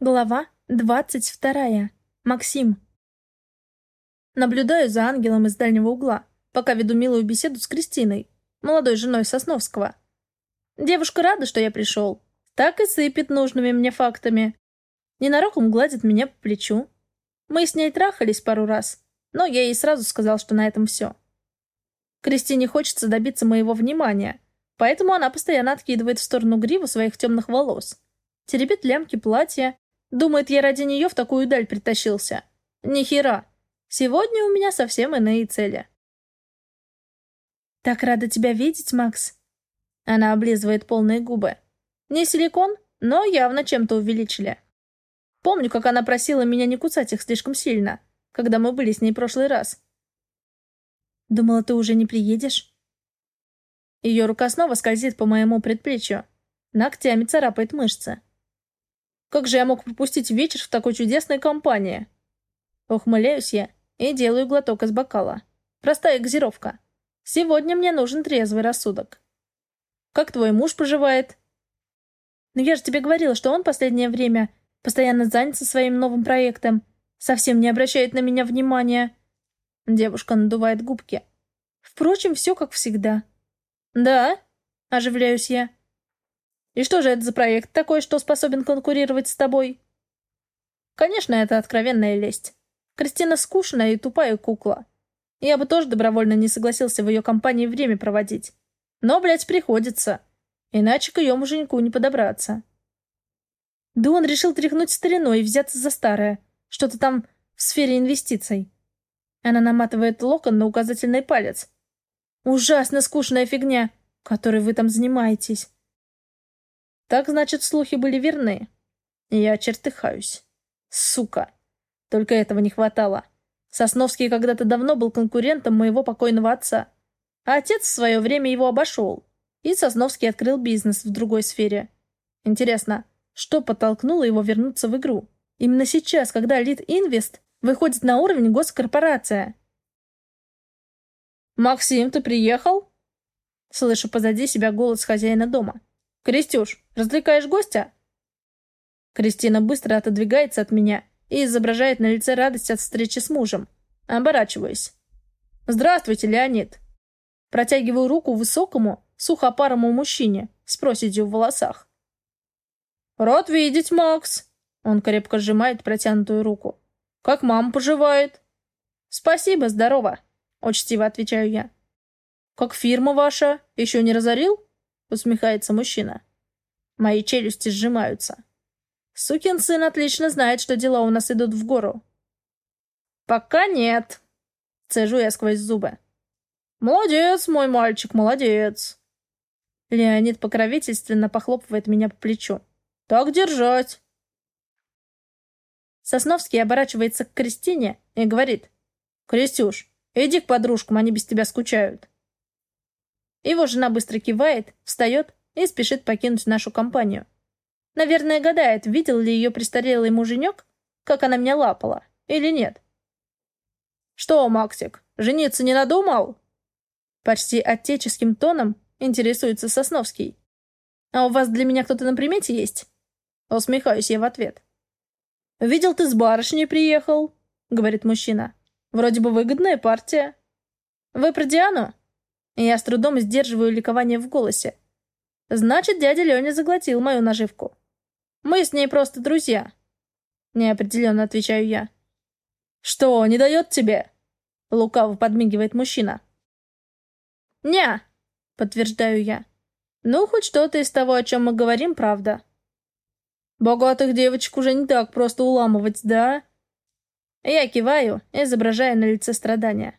Глава двадцать вторая. Максим. Наблюдаю за ангелом из дальнего угла, пока веду милую беседу с Кристиной, молодой женой Сосновского. Девушка рада, что я пришел. Так и сыпет нужными мне фактами. Ненароком гладит меня по плечу. Мы с ней трахались пару раз, но я ей сразу сказал, что на этом все. Кристине хочется добиться моего внимания, поэтому она постоянно откидывает в сторону гриву своих темных волос теребит лямки платья, Думает, я ради нее в такую даль притащился. Ни хера. Сегодня у меня совсем иные цели. «Так рада тебя видеть, Макс!» Она облизывает полные губы. Не силикон, но явно чем-то увеличили. Помню, как она просила меня не кусать их слишком сильно, когда мы были с ней прошлый раз. «Думала, ты уже не приедешь?» Ее рука снова скользит по моему предплечью. Ногтями царапает мышцы. Как же я мог пропустить вечер в такой чудесной компании? Ухмыляюсь я и делаю глоток из бокала. Простая газировка. Сегодня мне нужен трезвый рассудок. Как твой муж поживает? Ну я же тебе говорила, что он последнее время постоянно занят со своим новым проектом, совсем не обращает на меня внимания. Девушка надувает губки. Впрочем, все как всегда. Да, оживляюсь я. И что же это за проект такой, что способен конкурировать с тобой? Конечно, это откровенная лесть. Кристина скучная и тупая кукла. Я бы тоже добровольно не согласился в ее компании время проводить. Но, блядь, приходится. Иначе к ее муженьку не подобраться. Да он решил тряхнуть стариной и взяться за старое. Что-то там в сфере инвестиций. Она наматывает локон на указательный палец. Ужасно скучная фигня, которой вы там занимаетесь. Так, значит, слухи были верны. Я чертыхаюсь. Сука. Только этого не хватало. Сосновский когда-то давно был конкурентом моего покойного отца. А отец в свое время его обошел. И Сосновский открыл бизнес в другой сфере. Интересно, что подтолкнуло его вернуться в игру? Именно сейчас, когда Лид Инвест выходит на уровень госкорпорация. «Максим, ты приехал?» Слышу позади себя голос хозяина дома. «Крестюш, развлекаешь гостя?» Кристина быстро отодвигается от меня и изображает на лице радость от встречи с мужем. Оборачиваюсь. «Здравствуйте, Леонид!» Протягиваю руку высокому, сухопарому мужчине с проседью в волосах. «Рад видеть, Макс!» Он крепко сжимает протянутую руку. «Как мама поживает?» «Спасибо, здорово!» — учтиво отвечаю я. «Как фирма ваша? Еще не разорил?» — усмехается мужчина. Мои челюсти сжимаются. Сукин сын отлично знает, что дела у нас идут в гору. «Пока нет», — цежу я сквозь зубы. «Молодец, мой мальчик, молодец!» Леонид покровительственно похлопывает меня по плечу. «Так держать!» Сосновский оборачивается к Кристине и говорит. «Крестюш, иди к подружкам, они без тебя скучают». Его жена быстро кивает, встает и спешит покинуть нашу компанию. Наверное, гадает, видел ли ее престарелый муженек, как она меня лапала, или нет. «Что, Максик, жениться не надумал?» Почти отеческим тоном интересуется Сосновский. «А у вас для меня кто-то на примете есть?» Усмехаюсь я в ответ. «Видел, ты с барышней приехал», — говорит мужчина. «Вроде бы выгодная партия». «Вы про Диану?» Я с трудом сдерживаю ликование в голосе. Значит, дядя Леня заглотил мою наживку. Мы с ней просто друзья. Неопределенно отвечаю я. Что, не дает тебе? Лукаво подмигивает мужчина. «Не», — подтверждаю я. «Ну, хоть что-то из того, о чем мы говорим, правда». «Богатых девочек уже не так просто уламывать, да?» Я киваю, изображая на лице страдания.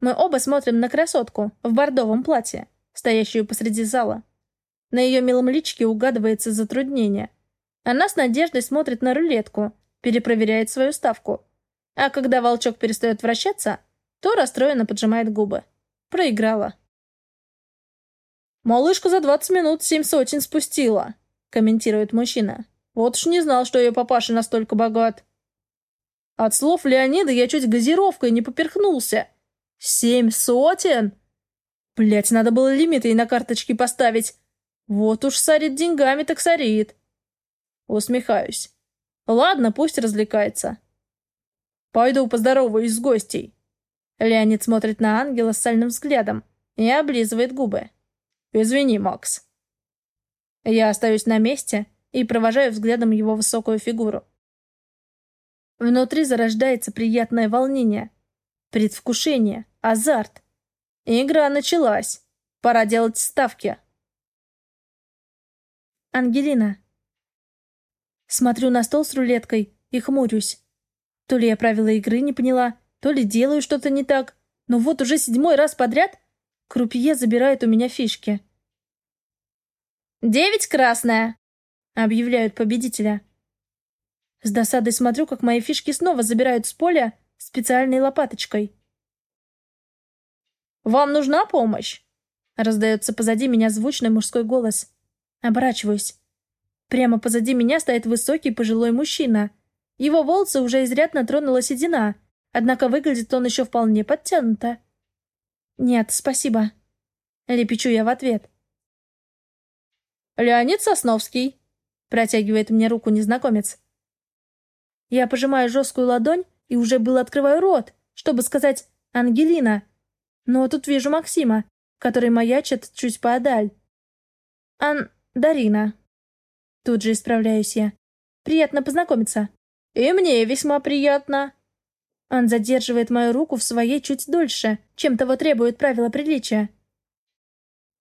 Мы оба смотрим на красотку в бордовом платье, стоящую посреди зала. На ее милом личике угадывается затруднение. Она с надеждой смотрит на рулетку, перепроверяет свою ставку. А когда волчок перестает вращаться, то расстроенно поджимает губы. Проиграла. «Малышка за двадцать минут семь сотен спустила», — комментирует мужчина. «Вот уж не знал, что ее папаша настолько богат». От слов Леонида я чуть газировкой не поперхнулся. Семь сотен? Блять, надо было лимиты и на карточке поставить. Вот уж сорит деньгами, так сорит. Усмехаюсь. Ладно, пусть развлекается. Пойду поздороваюсь с гостей. Леонид смотрит на ангела с сальным взглядом и облизывает губы. Извини, Макс. Я остаюсь на месте и провожаю взглядом его высокую фигуру. Внутри зарождается приятное волнение, предвкушение, азарт. Игра началась. Пора делать ставки. Ангелина. Смотрю на стол с рулеткой и хмурюсь. То ли я правила игры не поняла, то ли делаю что-то не так, но вот уже седьмой раз подряд крупье забирает у меня фишки. «Девять красная!» — объявляют победителя. С досадой смотрю, как мои фишки снова забирают с поля специальной лопаточкой. «Вам нужна помощь?» Раздается позади меня звучный мужской голос. Оборачиваюсь. Прямо позади меня стоит высокий пожилой мужчина. Его волосы уже изрядно тронула седина, однако выглядит он еще вполне подтянуто. «Нет, спасибо», — лепечу я в ответ. «Леонид Сосновский», — протягивает мне руку незнакомец. Я пожимаю жесткую ладонь и уже было открываю рот, чтобы сказать «Ангелина», но тут вижу Максима, который маячит чуть поодаль. «Ан... Дарина». Тут же исправляюсь я. «Приятно познакомиться». «И мне весьма приятно». Он задерживает мою руку в своей чуть дольше, чем того требует правила приличия.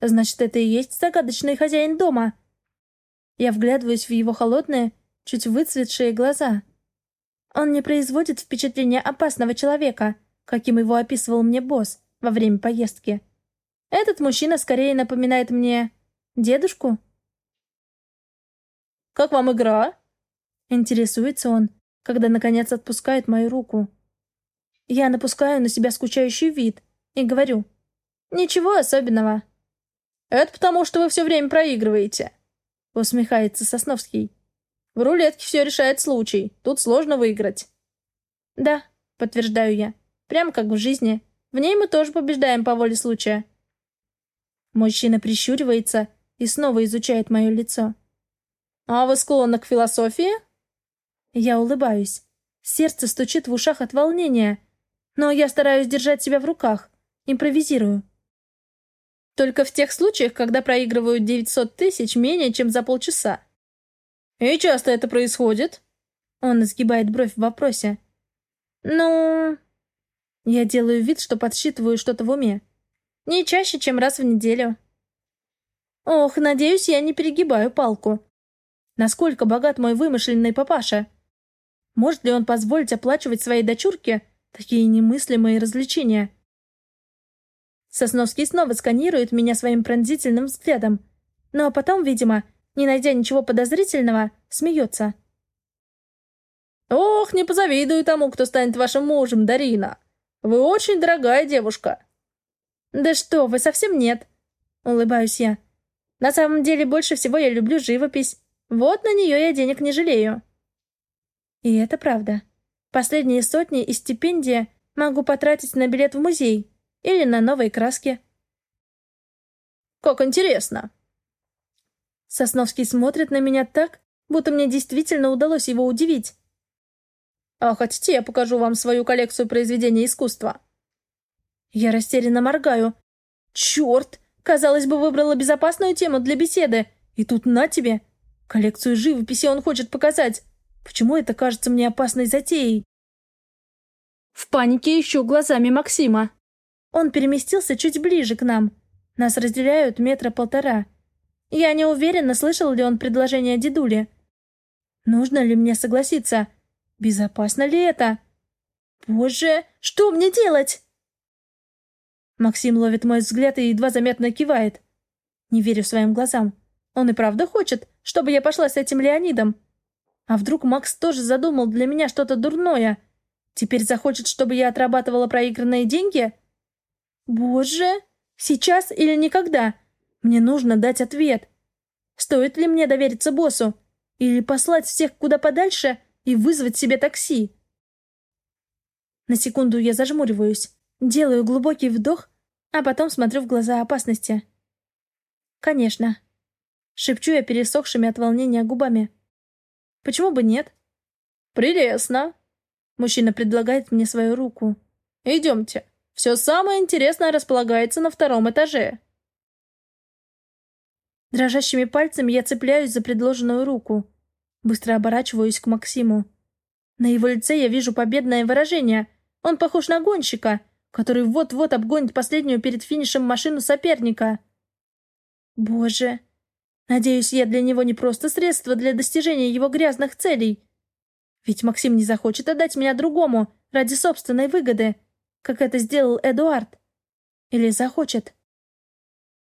Значит, это и есть загадочный хозяин дома. Я вглядываюсь в его холодные, чуть выцветшие глаза. Он не производит впечатления опасного человека, каким его описывал мне босс во время поездки. Этот мужчина скорее напоминает мне... дедушку. «Как вам игра?» Интересуется он, когда наконец отпускает мою руку. Я напускаю на себя скучающий вид и говорю. «Ничего особенного». «Это потому, что вы все время проигрываете», — усмехается Сосновский. «В рулетке все решает случай. Тут сложно выиграть». «Да», — подтверждаю я. «Прям как в жизни. В ней мы тоже побеждаем по воле случая». Мужчина прищуривается и снова изучает мое лицо. «А вы склонны к философии?» Я улыбаюсь. Сердце стучит в ушах от волнения. Но я стараюсь держать себя в руках. Импровизирую. Только в тех случаях, когда проигрываю 900 тысяч менее чем за полчаса. «И часто это происходит?» Он изгибает бровь в вопросе. «Ну...» Я делаю вид, что подсчитываю что-то в уме. Не чаще, чем раз в неделю. Ох, надеюсь, я не перегибаю палку. Насколько богат мой вымышленный папаша? Может ли он позволить оплачивать своей дочурке такие немыслимые развлечения? Сосновский снова сканирует меня своим пронзительным взглядом, но потом, видимо, не найдя ничего подозрительного, смеется. «Ох, не позавидую тому, кто станет вашим мужем, Дарина. Вы очень дорогая девушка. «Да что, вы совсем нет!» — улыбаюсь я. «На самом деле, больше всего я люблю живопись. Вот на нее я денег не жалею». И это правда. Последние сотни и стипендия могу потратить на билет в музей или на новые краски. «Как интересно!» Сосновский смотрит на меня так, будто мне действительно удалось его удивить. «А хотите, я покажу вам свою коллекцию произведений искусства?» Я растерянно моргаю. Черт! Казалось бы, выбрала безопасную тему для беседы. И тут на тебе. Коллекцию живописи он хочет показать. Почему это кажется мне опасной затеей? В панике ищу глазами Максима. Он переместился чуть ближе к нам. Нас разделяют метра полтора. Я не уверена, слышал ли он предложение дедули. Нужно ли мне согласиться? Безопасно ли это? Боже, что мне делать? Максим ловит мой взгляд и едва заметно кивает. Не верю своим глазам. Он и правда хочет, чтобы я пошла с этим Леонидом. А вдруг Макс тоже задумал для меня что-то дурное? Теперь захочет, чтобы я отрабатывала проигранные деньги? Боже, сейчас или никогда? Мне нужно дать ответ. Стоит ли мне довериться боссу? Или послать всех куда подальше и вызвать себе такси? На секунду я зажмуриваюсь, делаю глубокий вдох а потом смотрю в глаза опасности. «Конечно». Шепчу я пересохшими от волнения губами. Почему бы нет? Прелестно. Мужчина предлагает мне свою руку. Идемте. Все самое интересное располагается на втором этаже. Дрожащими пальцами я цепляюсь за предложенную руку. Быстро оборачиваюсь к Максиму. На его лице я вижу победное выражение. Он похож на гонщика, который вот-вот обгонит последнюю перед финишем машину соперника. Боже. Надеюсь, я для него не просто средство для достижения его грязных целей. Ведь Максим не захочет отдать меня другому ради собственной выгоды, как это сделал Эдуард. Или захочет.